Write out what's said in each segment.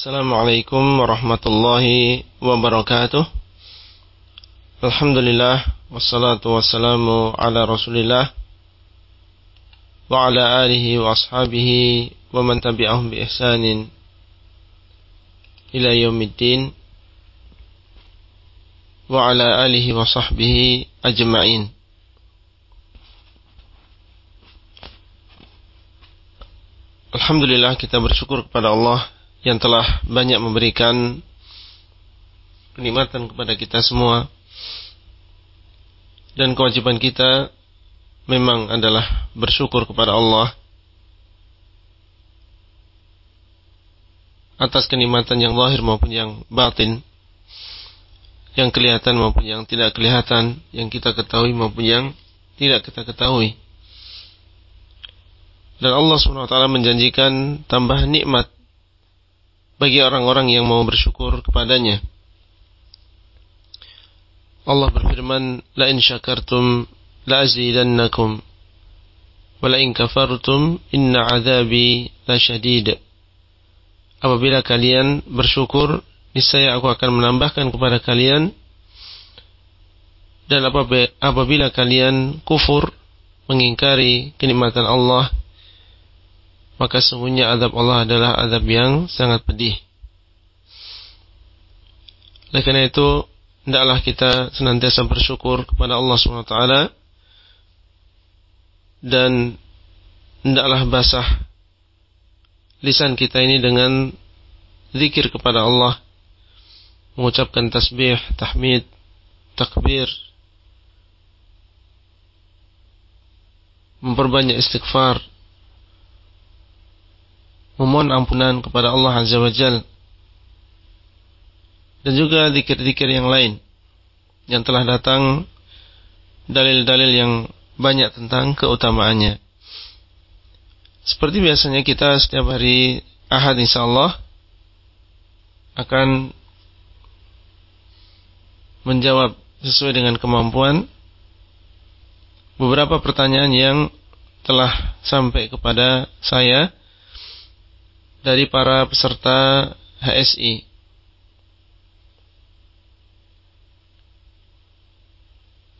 Assalamualaikum warahmatullahi wabarakatuh. Alhamdulillah wassalatu wassalamu ala Rasulillah wa ala alihi wa ashabihi wa man tabi'ahum bi ihsanin ila yaumiddin wa ala alihi wa sahbihi ajma'in. Alhamdulillah kita bersyukur kepada Allah yang telah banyak memberikan kenikmatan kepada kita semua. Dan kewajiban kita memang adalah bersyukur kepada Allah atas kenikmatan yang lahir maupun yang batin yang kelihatan maupun yang tidak kelihatan yang kita ketahui maupun yang tidak kita ketahui. Dan Allah SWT menjanjikan tambah nikmat bagi orang-orang yang mau bersyukur kepadanya. Allah berfirman, "La in syakartum la azidannakum wa la in kafartum inna 'adzabi lasyadid." Apabila kalian bersyukur, niscaya aku akan menambahkan kepada kalian dan apabila kalian kufur mengingkari kenikmatan Allah maka sungguhnya azab Allah adalah azab yang sangat pedih. Oleh karena itu, hendaklah kita senantiasa bersyukur kepada Allah SWT dan hendaklah basah lisan kita ini dengan zikir kepada Allah, mengucapkan tasbih, tahmid, takbir, memperbanyak istighfar, memohon ampunan kepada Allah Azza wa Jal dan juga zikir-zikir yang lain yang telah datang dalil-dalil yang banyak tentang keutamaannya. Seperti biasanya kita setiap hari Ahad insyaallah akan menjawab sesuai dengan kemampuan beberapa pertanyaan yang telah sampai kepada saya dari para peserta HSI.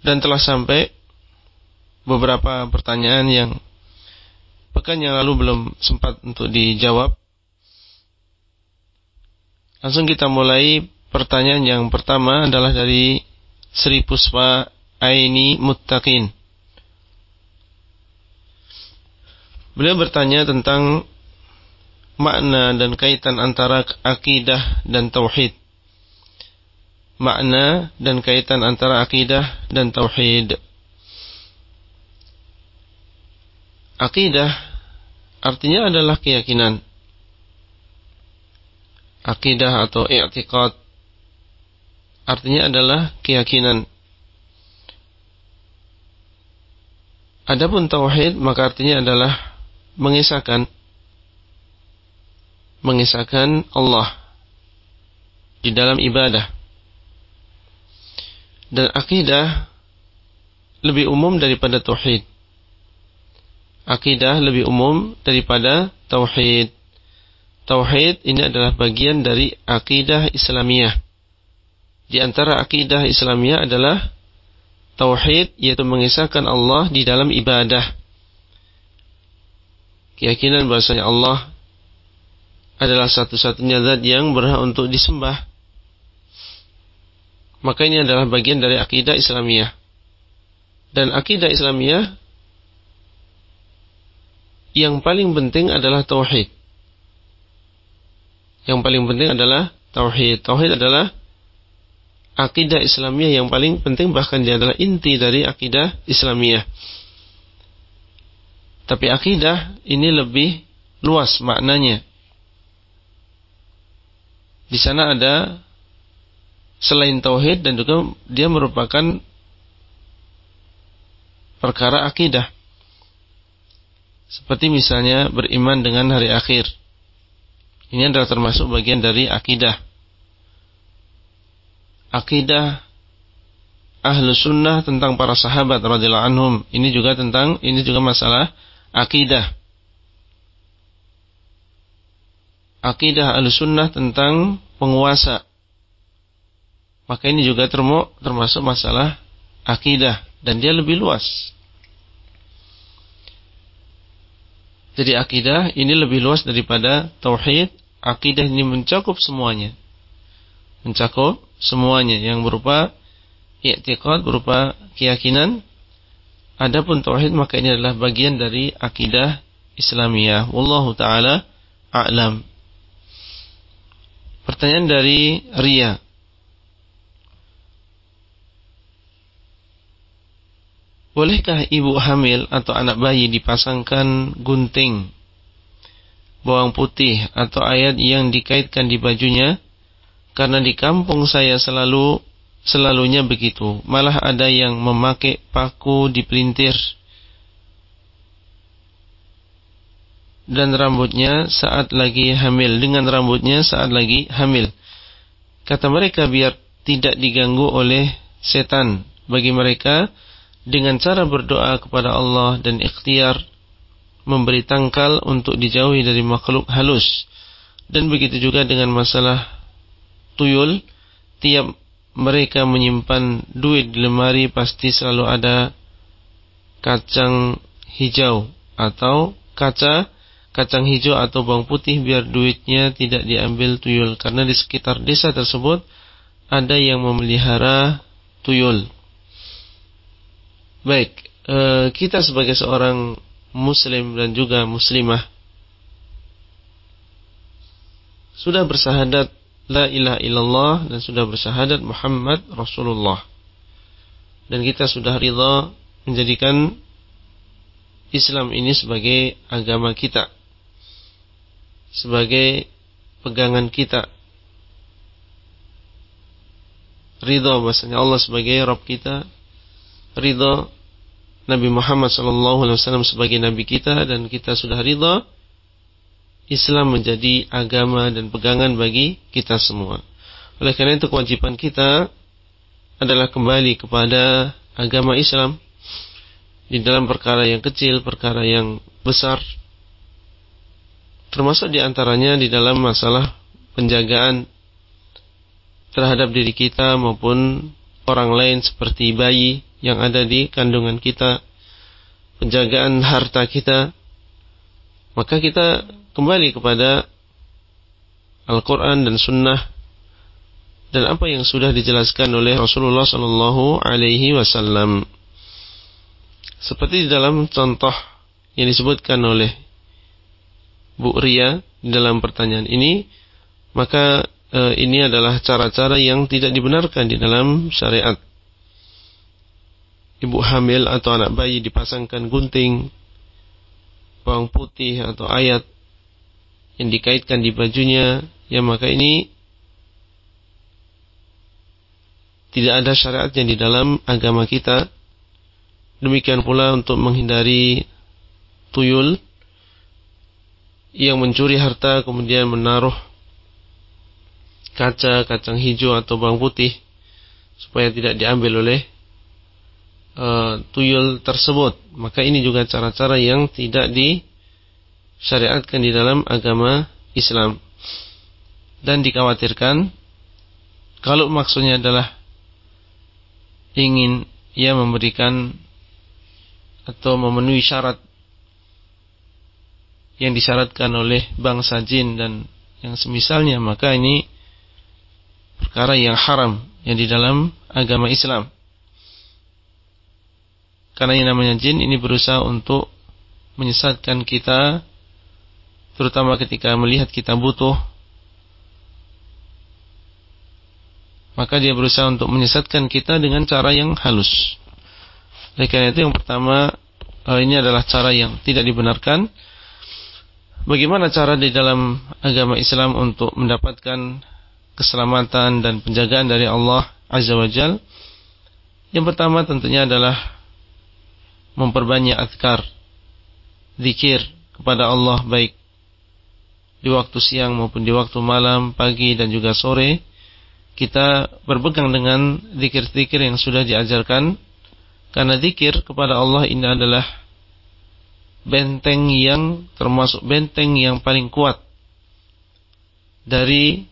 Dan telah sampai beberapa pertanyaan yang pekan yang lalu belum sempat untuk dijawab. Langsung kita mulai pertanyaan yang pertama adalah dari Sri Puspa Aini Muttaqin. Beliau bertanya tentang makna dan kaitan antara akidah dan tauhid. Makna dan kaitan antara akidah dan tauhid. Akidah artinya adalah keyakinan. Akidah atau i'tiqad artinya adalah keyakinan. Adapun tauhid maka artinya adalah mengisahkan mengisahkan Allah di dalam ibadah. Dan akidah lebih umum daripada tauhid. Akidah lebih umum daripada tauhid. Tauhid ini adalah bagian dari akidah Islamiyah. Di antara akidah Islamiyah adalah tauhid yaitu mengisahkan Allah di dalam ibadah. Keyakinan bahasanya Allah adalah satu-satunya zat yang berhak untuk disembah. Maka ini adalah bagian dari akidah Islamiyah. Dan akidah Islamiyah yang paling penting adalah tauhid. Yang paling penting adalah tauhid. Tauhid adalah akidah Islamiyah yang paling penting bahkan dia adalah inti dari akidah Islamiyah. Tapi akidah ini lebih luas maknanya. Di sana ada selain tauhid dan juga dia merupakan perkara akidah. Seperti misalnya beriman dengan hari akhir. Ini adalah termasuk bagian dari akidah. Akidah ahlu sunnah tentang para sahabat radhiyallahu anhum. Ini juga tentang ini juga masalah akidah. Akidah al-sunnah tentang penguasa. Maka ini juga termasuk masalah akidah dan dia lebih luas. Jadi akidah ini lebih luas daripada tauhid. Akidah ini mencakup semuanya. Mencakup semuanya yang berupa i'tiqad, berupa keyakinan. Adapun tauhid maka ini adalah bagian dari akidah Islamiyah. Wallahu taala a'lam. Pertanyaan dari Ria. Bolehkah ibu hamil atau anak bayi dipasangkan gunting, bawang putih atau ayat yang dikaitkan di bajunya? Karena di kampung saya selalu selalunya begitu. Malah ada yang memakai paku dipelintir dan rambutnya saat lagi hamil dengan rambutnya saat lagi hamil. Kata mereka biar tidak diganggu oleh setan. Bagi mereka dengan cara berdoa kepada Allah dan ikhtiar memberi tangkal untuk dijauhi dari makhluk halus. Dan begitu juga dengan masalah tuyul, tiap mereka menyimpan duit di lemari pasti selalu ada kacang hijau atau kaca kacang hijau atau bawang putih biar duitnya tidak diambil tuyul karena di sekitar desa tersebut ada yang memelihara tuyul. Baik, e, kita sebagai seorang muslim dan juga muslimah sudah bersahadat la ilaha illallah dan sudah bersahadat Muhammad Rasulullah. Dan kita sudah ridha menjadikan Islam ini sebagai agama kita. Sebagai pegangan kita. Ridha bahasanya Allah sebagai Rabb kita ridha Nabi Muhammad SAW sebagai Nabi kita dan kita sudah ridha Islam menjadi agama dan pegangan bagi kita semua. Oleh karena itu kewajiban kita adalah kembali kepada agama Islam di dalam perkara yang kecil, perkara yang besar, termasuk di antaranya di dalam masalah penjagaan terhadap diri kita maupun orang lain seperti bayi yang ada di kandungan kita, penjagaan harta kita, maka kita kembali kepada Al-Quran dan Sunnah dan apa yang sudah dijelaskan oleh Rasulullah Sallallahu Alaihi Wasallam. Seperti dalam contoh yang disebutkan oleh Bu Ria dalam pertanyaan ini, maka e, ini adalah cara-cara yang tidak dibenarkan di dalam syariat ibu hamil atau anak bayi dipasangkan gunting, bawang putih atau ayat yang dikaitkan di bajunya, ya maka ini tidak ada syariatnya di dalam agama kita. Demikian pula untuk menghindari tuyul yang mencuri harta kemudian menaruh kaca, kacang hijau atau bawang putih supaya tidak diambil oleh uh, tuyul tersebut. Maka ini juga cara-cara yang tidak disyariatkan di dalam agama Islam. Dan dikhawatirkan kalau maksudnya adalah ingin ia memberikan atau memenuhi syarat yang disyaratkan oleh bangsa jin dan yang semisalnya maka ini perkara yang haram yang di dalam agama Islam. Karena yang namanya jin ini berusaha untuk menyesatkan kita terutama ketika melihat kita butuh maka dia berusaha untuk menyesatkan kita dengan cara yang halus. Oleh karena itu yang pertama eh, ini adalah cara yang tidak dibenarkan. Bagaimana cara di dalam agama Islam untuk mendapatkan keselamatan dan penjagaan dari Allah Azza wa Jal? Yang pertama tentunya adalah memperbanyak azkar, zikir kepada Allah baik di waktu siang maupun di waktu malam, pagi dan juga sore, kita berpegang dengan zikir-zikir yang sudah diajarkan karena zikir kepada Allah ini adalah benteng yang termasuk benteng yang paling kuat dari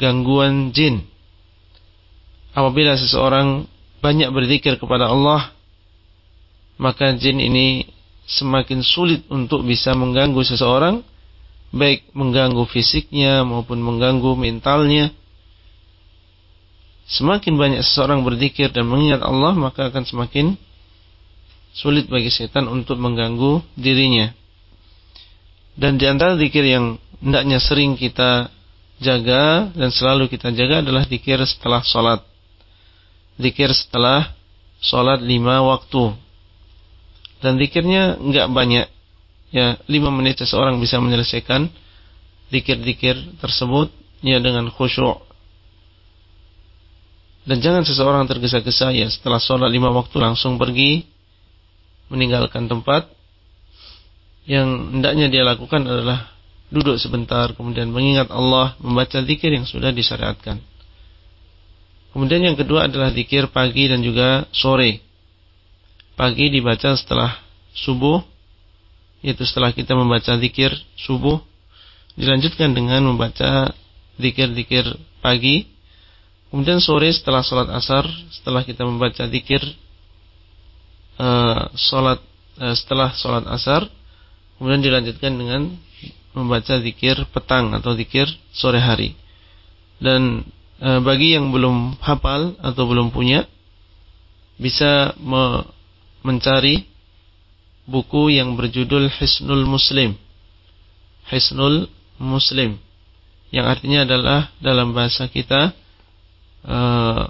gangguan jin. Apabila seseorang banyak berzikir kepada Allah, maka jin ini semakin sulit untuk bisa mengganggu seseorang, baik mengganggu fisiknya maupun mengganggu mentalnya. Semakin banyak seseorang berzikir dan mengingat Allah, maka akan semakin sulit bagi setan untuk mengganggu dirinya. Dan di antara zikir yang hendaknya sering kita jaga dan selalu kita jaga adalah zikir setelah sholat. Zikir setelah sholat lima waktu. Dan zikirnya enggak banyak. Ya, lima menit seseorang bisa menyelesaikan zikir-zikir tersebut ya dengan khusyuk. Dan jangan seseorang tergesa-gesa ya setelah sholat lima waktu langsung pergi meninggalkan tempat yang hendaknya dia lakukan adalah duduk sebentar kemudian mengingat Allah membaca zikir yang sudah disyariatkan. Kemudian yang kedua adalah zikir pagi dan juga sore. Pagi dibaca setelah subuh yaitu setelah kita membaca zikir subuh dilanjutkan dengan membaca zikir-zikir pagi. Kemudian sore setelah sholat asar setelah kita membaca zikir uh, sholat uh, setelah sholat asar kemudian dilanjutkan dengan membaca zikir petang atau zikir sore hari. Dan uh, bagi yang belum hafal atau belum punya bisa me mencari buku yang berjudul Hisnul Muslim. Hisnul Muslim. Yang artinya adalah dalam bahasa kita uh,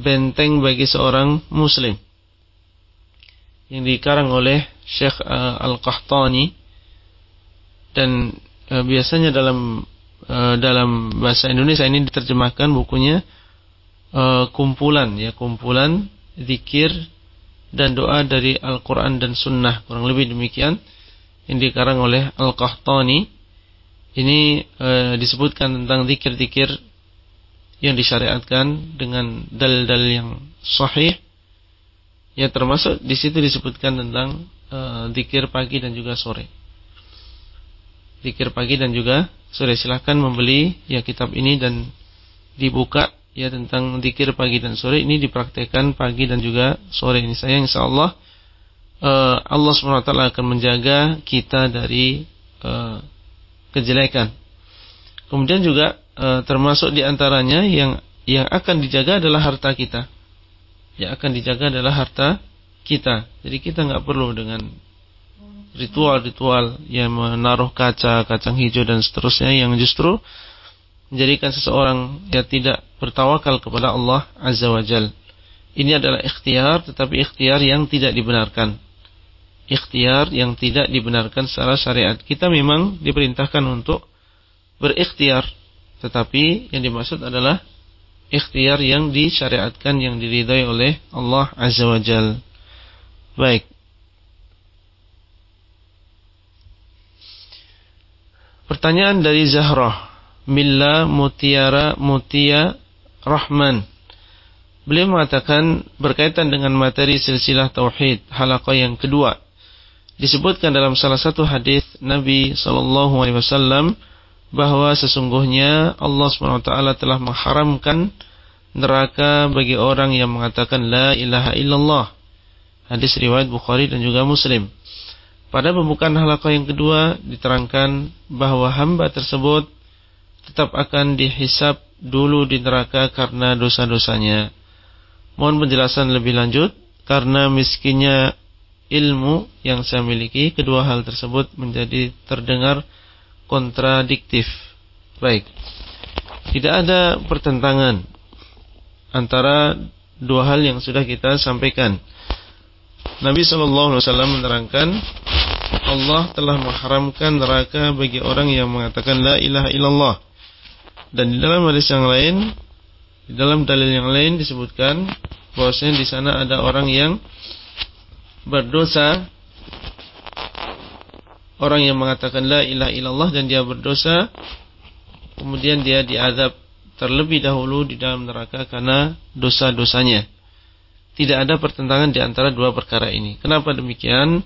benteng bagi seorang muslim yang dikarang oleh Syekh uh, Al-Qahtani. Dan uh, biasanya dalam uh, dalam bahasa Indonesia ini diterjemahkan bukunya uh, kumpulan ya kumpulan zikir dan doa dari Al-Quran dan Sunnah. Kurang lebih demikian yang dikarang oleh Al-Qahtani. Ini uh, disebutkan tentang zikir-zikir yang disyariatkan dengan dalil-dalil yang sahih Ya termasuk di situ disebutkan tentang uh, zikir pagi dan juga sore. Zikir pagi dan juga sore silahkan membeli ya kitab ini dan dibuka ya tentang zikir pagi dan sore ini dipraktekkan pagi dan juga sore ini saya insya Allah uh, Allah swt akan menjaga kita dari uh, kejelekan. Kemudian juga uh, termasuk di antaranya yang yang akan dijaga adalah harta kita yang akan dijaga adalah harta kita. Jadi kita nggak perlu dengan ritual-ritual yang menaruh kaca, kacang hijau dan seterusnya yang justru menjadikan seseorang yang tidak bertawakal kepada Allah Azza wa Jal. Ini adalah ikhtiar tetapi ikhtiar yang tidak dibenarkan. Ikhtiar yang tidak dibenarkan secara syariat. Kita memang diperintahkan untuk berikhtiar tetapi yang dimaksud adalah ikhtiar yang disyariatkan yang diridhai oleh Allah Azza wa Jal. Baik. Pertanyaan dari Zahrah Milla Mutiara Mutia Rahman Beliau mengatakan berkaitan dengan materi silsilah Tauhid halaqah yang kedua disebutkan dalam salah satu hadis Nabi sallallahu alaihi wasallam bahwa sesungguhnya Allah SWT telah mengharamkan neraka bagi orang yang mengatakan la ilaha illallah. Hadis riwayat Bukhari dan juga Muslim. Pada pembukaan halaqah yang kedua diterangkan bahwa hamba tersebut tetap akan dihisap dulu di neraka karena dosa-dosanya. Mohon penjelasan lebih lanjut karena miskinnya ilmu yang saya miliki kedua hal tersebut menjadi terdengar kontradiktif. Baik. Tidak ada pertentangan antara dua hal yang sudah kita sampaikan. Nabi Wasallam menerangkan Allah telah mengharamkan neraka bagi orang yang mengatakan la ilaha illallah. Dan di dalam hadis yang lain, di dalam dalil yang lain disebutkan bahwasanya di sana ada orang yang berdosa orang yang mengatakan la ilaha illallah dan dia berdosa kemudian dia diadab terlebih dahulu di dalam neraka karena dosa-dosanya. Tidak ada pertentangan di antara dua perkara ini. Kenapa demikian?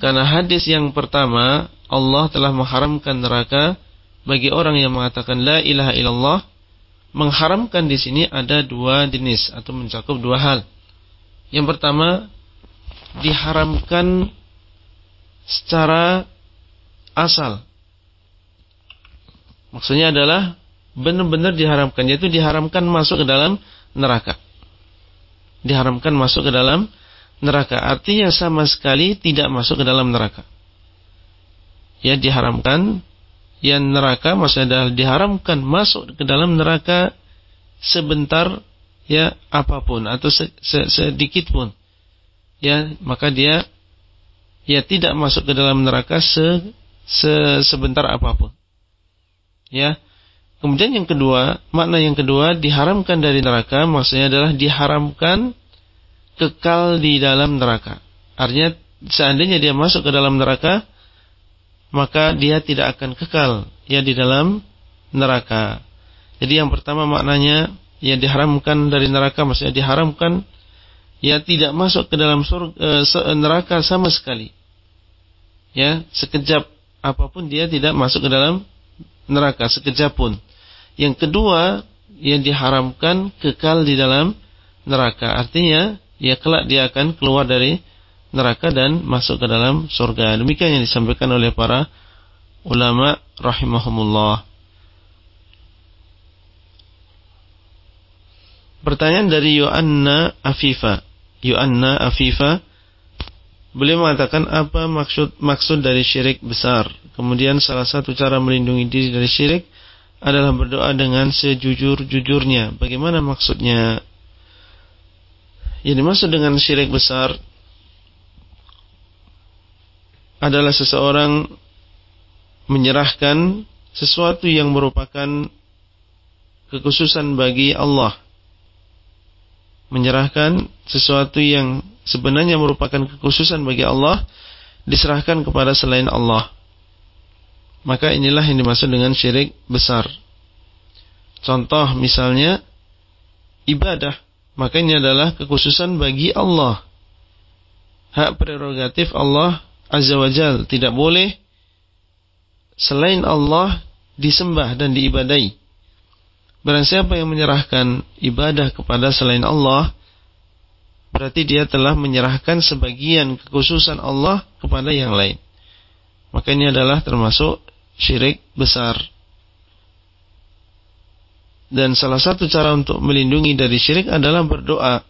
Karena hadis yang pertama Allah telah mengharamkan neraka bagi orang yang mengatakan la ilaha illallah mengharamkan di sini ada dua jenis atau mencakup dua hal. Yang pertama diharamkan secara asal. Maksudnya adalah benar-benar diharamkan yaitu diharamkan masuk ke dalam neraka. Diharamkan masuk ke dalam neraka. Artinya sama sekali tidak masuk ke dalam neraka. Ya diharamkan yang neraka maksudnya adalah diharamkan masuk ke dalam neraka sebentar ya apa pun atau se, se, sedikit pun ya maka dia ya tidak masuk ke dalam neraka se, se sebentar apa pun ya kemudian yang kedua makna yang kedua diharamkan dari neraka maksudnya adalah diharamkan kekal di dalam neraka artinya seandainya dia masuk ke dalam neraka maka dia tidak akan kekal ya di dalam neraka. Jadi yang pertama maknanya ya diharamkan dari neraka maksudnya diharamkan ya tidak masuk ke dalam surga, e, neraka sama sekali. Ya, sekejap apa pun dia tidak masuk ke dalam neraka sekejap pun. Yang kedua, yang diharamkan kekal di dalam neraka. Artinya, ya kelak dia akan keluar dari neraka dan masuk ke dalam surga. Demikian yang disampaikan oleh para ulama rahimahumullah. Pertanyaan dari Yoanna Afifa. Yoanna Afifa Beliau mengatakan apa maksud maksud dari syirik besar. Kemudian salah satu cara melindungi diri dari syirik adalah berdoa dengan sejujur-jujurnya. Bagaimana maksudnya? Yang dimaksud dengan syirik besar adalah seseorang menyerahkan sesuatu yang merupakan kekhususan bagi Allah. Menyerahkan sesuatu yang sebenarnya merupakan kekhususan bagi Allah diserahkan kepada selain Allah. Maka inilah yang dimaksud dengan syirik besar. Contoh misalnya ibadah, maka ini adalah kekhususan bagi Allah. Hak prerogatif Allah Azza wa Jal. Tidak boleh selain Allah disembah dan diibadai. Barang siapa yang menyerahkan ibadah kepada selain Allah, berarti dia telah menyerahkan sebagian kekhususan Allah kepada yang lain. Maka ini adalah termasuk syirik besar. Dan salah satu cara untuk melindungi dari syirik adalah berdoa.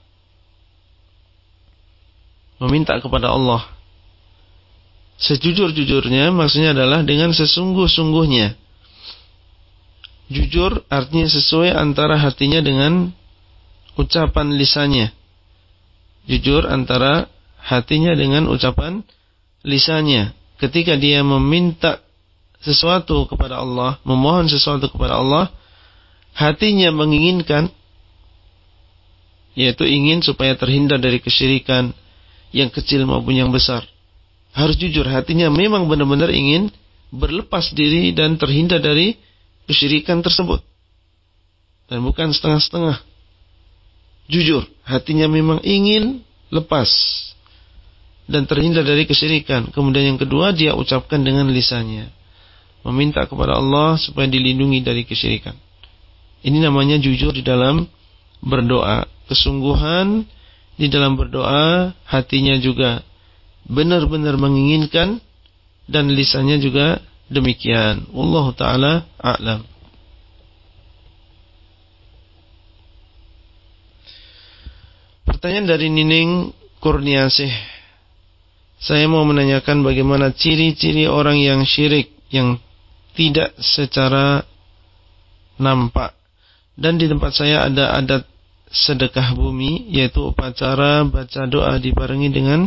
Meminta kepada Allah Sejujur-jujurnya maksudnya adalah dengan sesungguh-sungguhnya. Jujur artinya sesuai antara hatinya dengan ucapan lisannya. Jujur antara hatinya dengan ucapan lisannya. Ketika dia meminta sesuatu kepada Allah, memohon sesuatu kepada Allah, hatinya menginginkan yaitu ingin supaya terhindar dari kesyirikan yang kecil maupun yang besar harus jujur hatinya memang benar-benar ingin berlepas diri dan terhindar dari kesyirikan tersebut. Dan bukan setengah-setengah. Jujur, hatinya memang ingin lepas dan terhindar dari kesyirikan. Kemudian yang kedua dia ucapkan dengan lisannya. Meminta kepada Allah supaya dilindungi dari kesyirikan. Ini namanya jujur di dalam berdoa. Kesungguhan di dalam berdoa, hatinya juga benar-benar menginginkan dan lisannya juga demikian. Allah taala a'lam. Pertanyaan dari Nining Kurniasih. Saya mau menanyakan bagaimana ciri-ciri orang yang syirik yang tidak secara nampak. Dan di tempat saya ada adat sedekah bumi yaitu upacara baca doa dibarengi dengan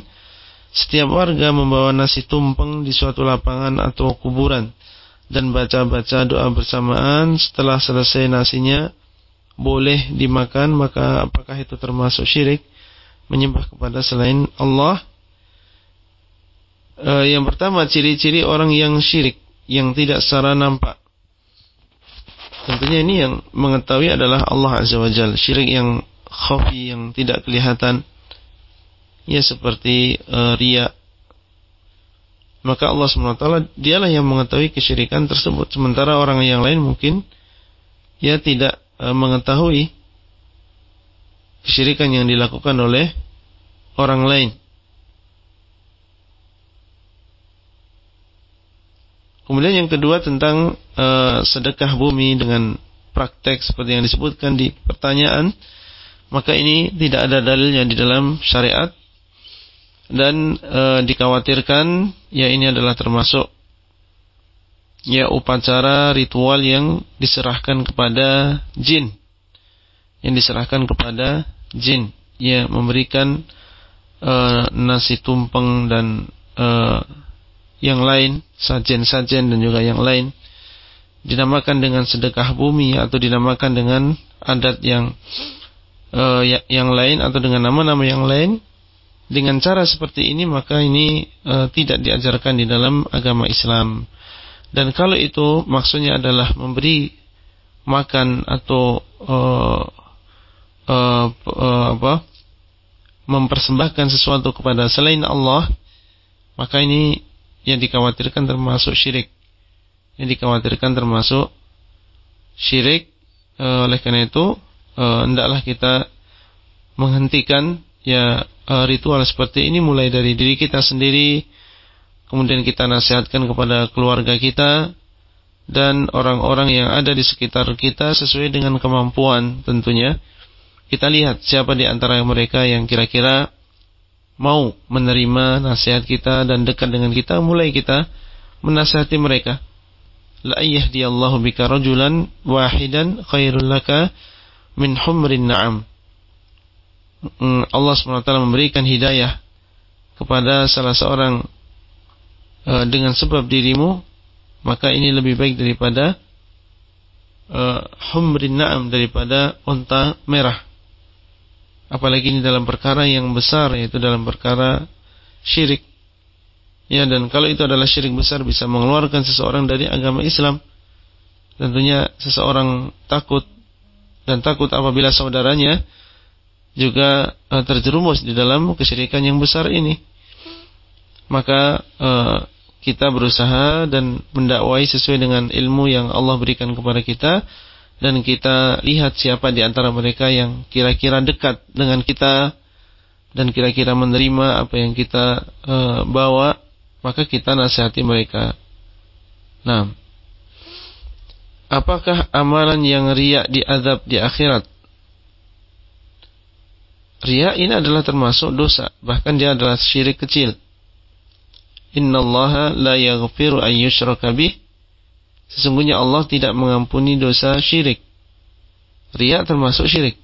setiap warga membawa nasi tumpeng di suatu lapangan atau kuburan dan baca-baca doa bersamaan setelah selesai nasinya boleh dimakan maka apakah itu termasuk syirik? Menyembah kepada selain Allah. E, yang pertama ciri-ciri orang yang syirik yang tidak secara nampak. Tentunya ini yang mengetahui adalah Allah Azza wa Jalla syirik yang khafi yang tidak kelihatan. Ya seperti uh, ria maka Allah SWT dialah yang mengetahui kesyirikan tersebut. Sementara orang yang lain mungkin ya tidak e, mengetahui kesyirikan yang dilakukan oleh orang lain. Kemudian yang kedua tentang e, sedekah bumi dengan praktek seperti yang disebutkan di pertanyaan, maka ini tidak ada dalilnya di dalam syariat dan e, dikhawatirkan ya ini adalah termasuk ya upacara ritual yang diserahkan kepada jin. Yang diserahkan kepada jin. Ya memberikan e, nasi tumpeng dan e, yang lain sajen-sajen dan juga yang lain. Dinamakan dengan sedekah bumi atau dinamakan dengan adat yang uh, yang lain atau dengan nama-nama yang lain. Dengan cara seperti ini maka ini e, tidak diajarkan di dalam agama Islam. Dan kalau itu maksudnya adalah memberi makan atau e, e, e, apa mempersembahkan sesuatu kepada selain Allah, maka ini yang dikhawatirkan termasuk syirik. Yang dikhawatirkan termasuk syirik. E, oleh karena itu, e, hendaklah kita menghentikan ya uh, ritual seperti ini mulai dari diri kita sendiri, kemudian kita nasihatkan kepada keluarga kita dan orang-orang yang ada di sekitar kita sesuai dengan kemampuan tentunya. Kita lihat siapa di antara mereka yang kira-kira mau menerima nasihat kita dan dekat dengan kita, mulai kita menasihati mereka. La yahdiyallahu bika rajulan wahidan khairul laka min humrin na'am. Mm, Allah SWT memberikan hidayah kepada salah seorang uh, dengan sebab dirimu, maka ini lebih baik daripada uh, humrin na'am daripada unta merah. Apalagi ini dalam perkara yang besar yaitu dalam perkara syirik. Ya dan kalau itu adalah syirik besar bisa mengeluarkan seseorang dari agama Islam. Tentunya seseorang takut dan takut apabila saudaranya juga uh, terjerumus di dalam kesyirikan yang besar ini. Maka uh, kita berusaha dan mendakwai sesuai dengan ilmu yang Allah berikan kepada kita dan kita lihat siapa di antara mereka yang kira-kira dekat dengan kita dan kira-kira menerima apa yang kita uh, bawa, maka kita nasihati mereka. Nah, apakah amalan yang riak diadab di akhirat? Ria ini adalah termasuk dosa, bahkan dia adalah syirik kecil. Innallaha la yaghfiru an. Sesungguhnya Allah tidak mengampuni dosa syirik. Ria termasuk syirik.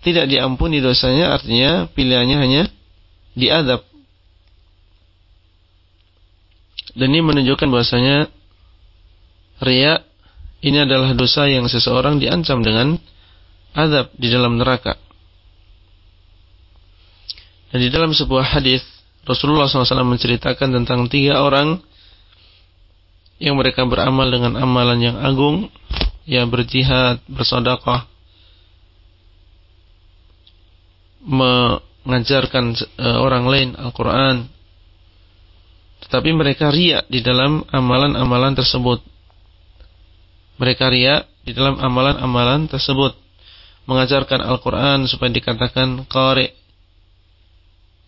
Tidak diampuni dosanya artinya pilihannya hanya diadab. Dan ini menunjukkan bahwasanya ria ini adalah dosa yang seseorang diancam dengan adab di dalam neraka. Dan di dalam sebuah hadis Rasulullah SAW menceritakan tentang tiga orang yang mereka beramal dengan amalan yang agung, yang berjihad, bersodakah, mengajarkan uh, orang lain Al-Quran, tetapi mereka riak di dalam amalan-amalan tersebut. Mereka riak di dalam amalan-amalan tersebut. Mengajarkan Al-Quran supaya dikatakan qari'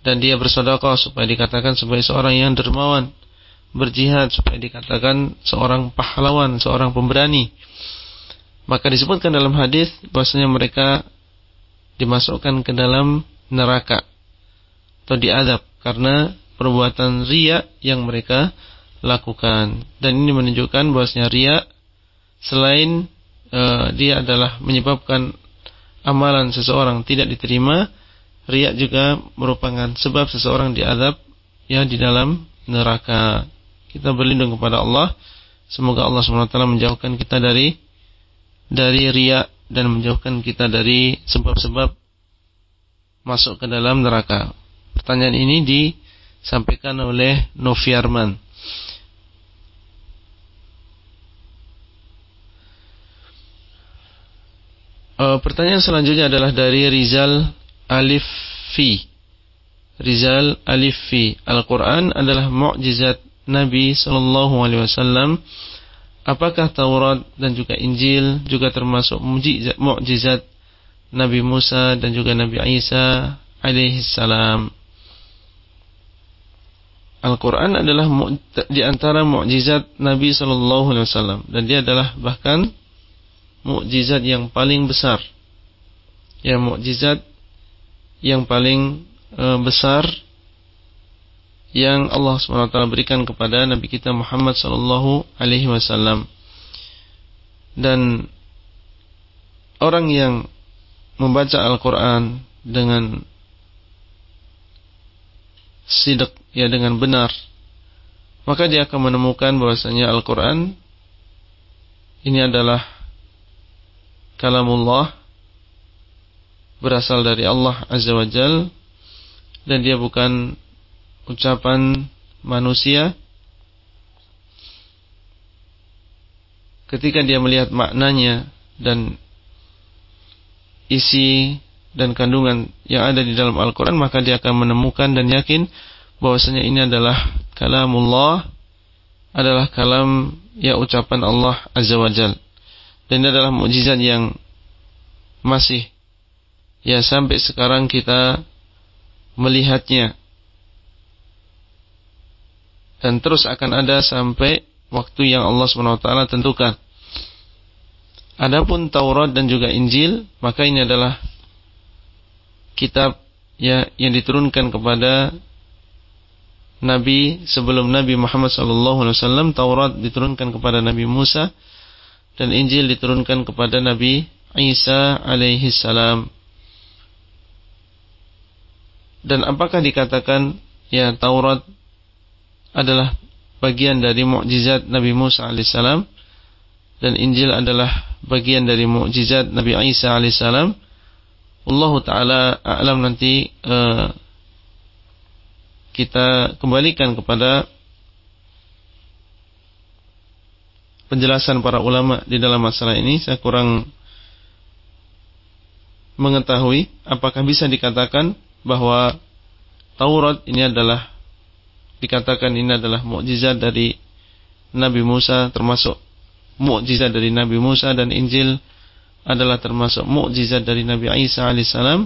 dan dia bersedekah supaya dikatakan sebagai seorang yang dermawan, berjihad supaya dikatakan seorang pahlawan, seorang pemberani. Maka disebutkan dalam hadis bahwasanya mereka dimasukkan ke dalam neraka atau diadab karena perbuatan ria yang mereka lakukan. Dan ini menunjukkan bahwasanya ria selain uh, dia adalah menyebabkan amalan seseorang tidak diterima, riak juga merupakan sebab seseorang diadab ya di dalam neraka. Kita berlindung kepada Allah. Semoga Allah SWT menjauhkan kita dari dari riak dan menjauhkan kita dari sebab-sebab masuk ke dalam neraka. Pertanyaan ini disampaikan oleh Noviarman. Uh, pertanyaan selanjutnya adalah dari Rizal Alif Fi. Rizal Alif Fi. Al-Quran adalah mukjizat Nabi Sallallahu Alaihi Wasallam. Apakah Taurat dan juga Injil juga termasuk mukjizat Nabi Musa dan juga Nabi Isa alaihi salam? Al-Quran adalah di antara mukjizat Nabi Sallallahu Alaihi Wasallam dan dia adalah bahkan mukjizat yang paling besar, ya mukjizat yang paling uh, besar yang Allah SWT berikan kepada Nabi kita Muhammad sallallahu alaihi wasallam. Dan orang yang membaca Al-Qur'an dengan sidak ya dengan benar maka dia akan menemukan bahwasanya Al-Qur'an ini adalah kalamullah berasal dari Allah Azza wa Jal dan dia bukan ucapan manusia. Ketika dia melihat maknanya dan isi dan kandungan yang ada di dalam Al-Quran maka dia akan menemukan dan yakin bahwasanya ini adalah kalamullah adalah kalam ya ucapan Allah Azza wa Jal. Dan ini adalah mukjizat yang masih ya sampai sekarang kita melihatnya dan terus akan ada sampai waktu yang Allah SWT tentukan. Adapun Taurat dan juga Injil, maka ini adalah kitab ya yang diturunkan kepada Nabi sebelum Nabi Muhammad SAW. Taurat diturunkan kepada Nabi Musa dan Injil diturunkan kepada Nabi Isa alaihi salam. Dan apakah dikatakan ya Taurat adalah bagian dari mukjizat Nabi Musa alaihissalam dan Injil adalah bagian dari mukjizat Nabi Isa alaihissalam. Allah taala alam nanti uh, kita kembalikan kepada penjelasan para ulama di dalam masalah ini. Saya kurang mengetahui apakah bisa dikatakan bahwa Taurat ini adalah dikatakan ini adalah mukjizat dari Nabi Musa termasuk mukjizat dari Nabi Musa dan Injil adalah termasuk mukjizat dari Nabi Isa alaihissalam.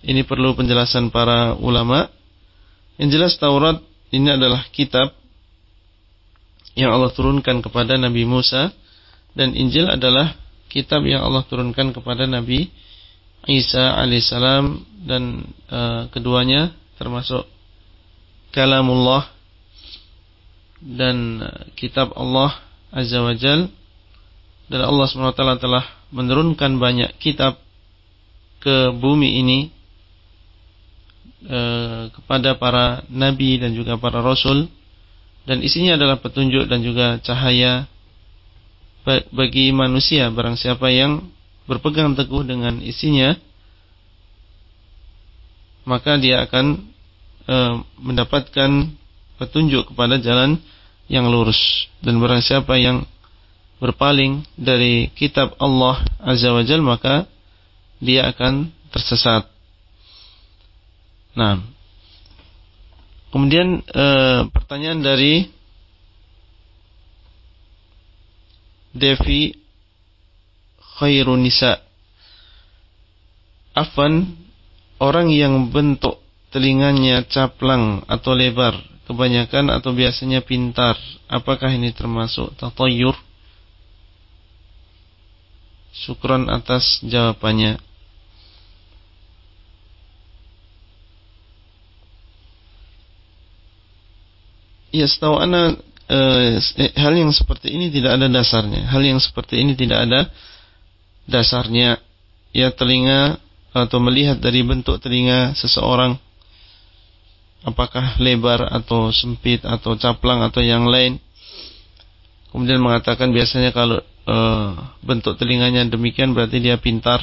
Ini perlu penjelasan para ulama. Yang jelas Taurat ini adalah kitab yang Allah turunkan kepada Nabi Musa dan Injil adalah kitab yang Allah turunkan kepada Nabi Isa alaihissalam dan uh, keduanya termasuk kalamullah dan kitab Allah Azza wa Jal. Dan Allah SWT telah menurunkan banyak kitab ke bumi ini eh, kepada para nabi dan juga para rasul. Dan isinya adalah petunjuk dan juga cahaya bagi manusia. Barang siapa yang berpegang teguh dengan isinya maka dia akan e, mendapatkan petunjuk kepada jalan yang lurus dan barang siapa yang berpaling dari kitab Allah Azza wa Jal maka dia akan tersesat. Nah, kemudian e, pertanyaan dari Devi Khairunisa Afan orang yang bentuk telinganya caplang atau lebar, kebanyakan atau biasanya pintar. Apakah ini termasuk tatayur? Syukron atas jawabannya. Ya setahu anda eh, hal yang seperti ini tidak ada dasarnya. Hal yang seperti ini tidak ada dasarnya. Ya telinga atau melihat dari bentuk telinga seseorang apakah lebar atau sempit atau caplang atau yang lain. Kemudian mengatakan biasanya kalau e, bentuk telinganya demikian berarti dia pintar.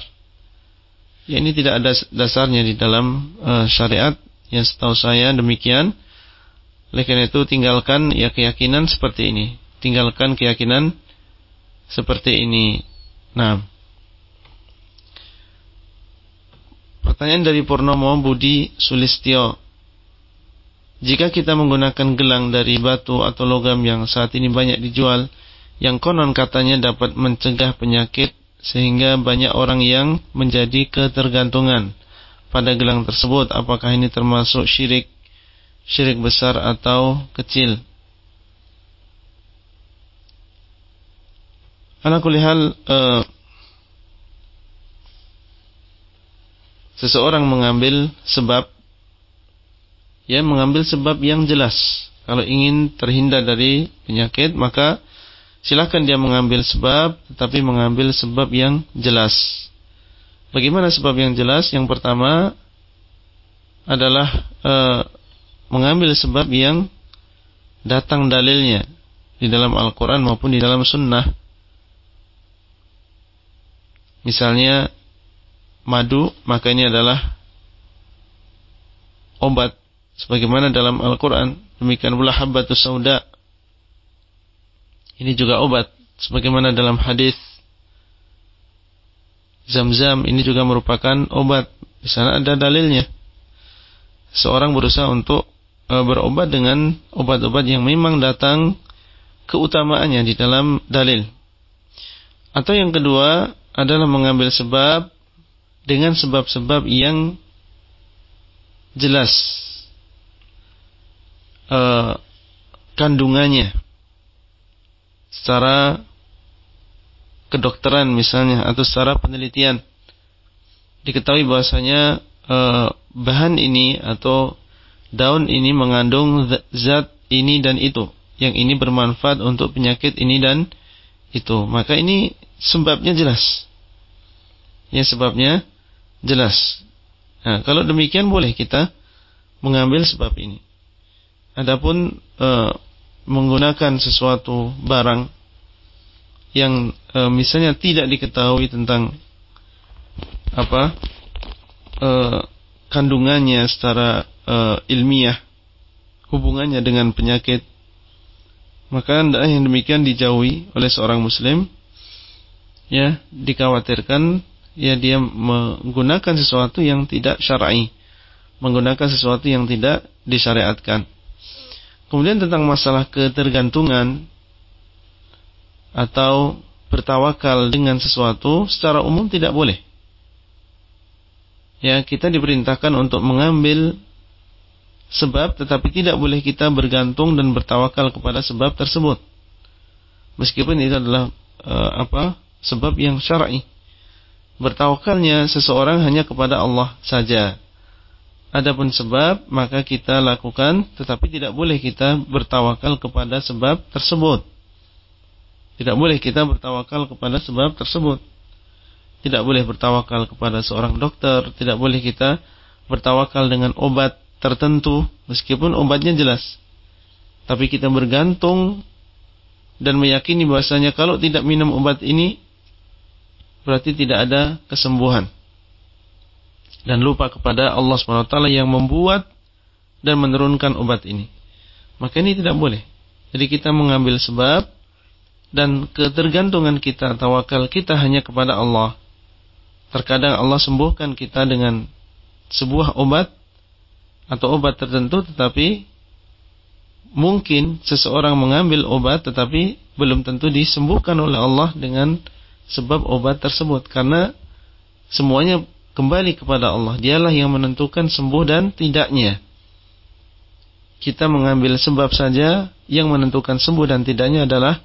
Ya ini tidak ada dasarnya di dalam e, syariat yang setahu saya demikian. Oleh karena itu tinggalkan ya keyakinan seperti ini. Tinggalkan keyakinan seperti ini. Nah, Pertanyaan dari Purnomo Budi Sulistyo. Jika kita menggunakan gelang dari batu atau logam yang saat ini banyak dijual, yang konon katanya dapat mencegah penyakit sehingga banyak orang yang menjadi ketergantungan pada gelang tersebut, apakah ini termasuk syirik, syirik besar atau kecil? Ala kulihal uh, seseorang mengambil sebab ya mengambil sebab yang jelas. Kalau ingin terhindar dari penyakit, maka silakan dia mengambil sebab, tetapi mengambil sebab yang jelas. Bagaimana sebab yang jelas? Yang pertama adalah e, mengambil sebab yang datang dalilnya di dalam Al-Quran maupun di dalam Sunnah. Misalnya madu, maka ini adalah obat sebagaimana dalam Al-Qur'an demikian pula habbatus sauda. Ini juga obat sebagaimana dalam hadis Zam-zam ini juga merupakan obat. Di sana ada dalilnya. Seorang berusaha untuk e, berobat dengan obat-obat yang memang datang keutamaannya di dalam dalil. Atau yang kedua adalah mengambil sebab dengan sebab-sebab yang jelas. Uh, kandungannya secara kedokteran misalnya atau secara penelitian. Diketahui bahwasanya uh, bahan ini atau daun ini mengandung zat ini dan itu. Yang ini bermanfaat untuk penyakit ini dan itu. Maka ini sebabnya jelas. Ya sebabnya jelas. Nah kalau demikian boleh kita mengambil sebab ini. Adapun e, menggunakan sesuatu barang yang e, misalnya tidak diketahui tentang apa e, kandungannya secara e, ilmiah, hubungannya dengan penyakit, maka anda yang demikian dijauhi oleh seorang muslim, ya dikhawatirkan ya dia menggunakan sesuatu yang tidak syar'i, menggunakan sesuatu yang tidak disyariatkan. Kemudian tentang masalah ketergantungan atau bertawakal dengan sesuatu secara umum tidak boleh. Ya, kita diperintahkan untuk mengambil sebab tetapi tidak boleh kita bergantung dan bertawakal kepada sebab tersebut. Meskipun itu adalah e, apa? sebab yang syar'i. Bertawakalnya seseorang hanya kepada Allah saja Adapun sebab maka kita lakukan tetapi tidak boleh kita bertawakal kepada sebab tersebut. Tidak boleh kita bertawakal kepada sebab tersebut. Tidak boleh bertawakal kepada seorang dokter, tidak boleh kita bertawakal dengan obat tertentu meskipun obatnya jelas. Tapi kita bergantung dan meyakini bahasanya kalau tidak minum obat ini berarti tidak ada kesembuhan dan lupa kepada Allah SWT yang membuat dan menurunkan obat ini. Maka ini tidak boleh. Jadi kita mengambil sebab dan ketergantungan kita, tawakal kita hanya kepada Allah. Terkadang Allah sembuhkan kita dengan sebuah obat atau obat tertentu tetapi mungkin seseorang mengambil obat tetapi belum tentu disembuhkan oleh Allah dengan sebab obat tersebut karena semuanya kembali kepada Allah. Dialah yang menentukan sembuh dan tidaknya. Kita mengambil sebab saja yang menentukan sembuh dan tidaknya adalah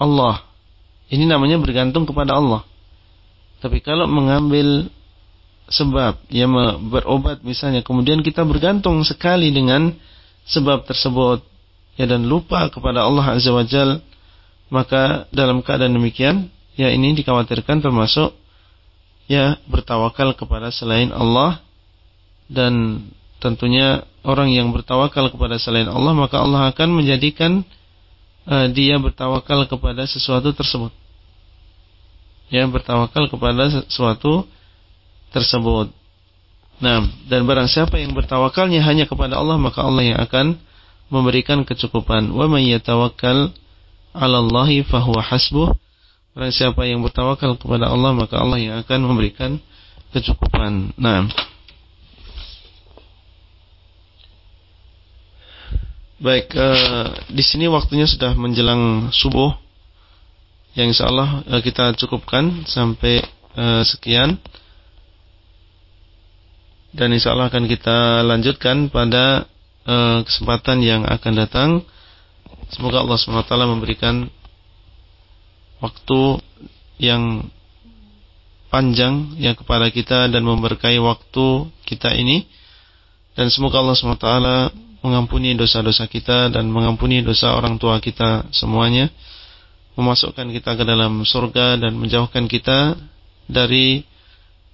Allah. Ini namanya bergantung kepada Allah. Tapi kalau mengambil sebab, ya berobat misalnya, kemudian kita bergantung sekali dengan sebab tersebut, ya dan lupa kepada Allah Azza wa Jal, maka dalam keadaan demikian, ya ini dikhawatirkan termasuk ya bertawakal kepada selain Allah dan tentunya orang yang bertawakal kepada selain Allah maka Allah akan menjadikan uh, dia bertawakal kepada sesuatu tersebut. Ya, bertawakal kepada sesuatu tersebut. Nah, dan barang siapa yang bertawakalnya hanya kepada Allah maka Allah yang akan memberikan kecukupan. Wa may yatawakkal 'ala Allahi fahuwa hasbuh. Barang siapa yang bertawakal kepada Allah maka Allah yang akan memberikan kecukupan. Nah. Baik, uh, di sini waktunya sudah menjelang subuh. Yang insya Allah uh, kita cukupkan sampai uh, sekian. Dan insya Allah akan kita lanjutkan pada uh, kesempatan yang akan datang. Semoga Allah SWT memberikan waktu yang panjang yang kepada kita dan memberkahi waktu kita ini. Dan semoga Allah SWT mengampuni dosa-dosa kita dan mengampuni dosa orang tua kita semuanya, memasukkan kita ke dalam surga dan menjauhkan kita dari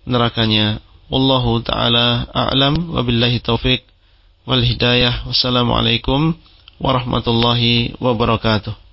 nerakanya. Wallahu taala a'lam wa billahi taufik wal hidayah. Wassalamualaikum warahmatullahi wabarakatuh.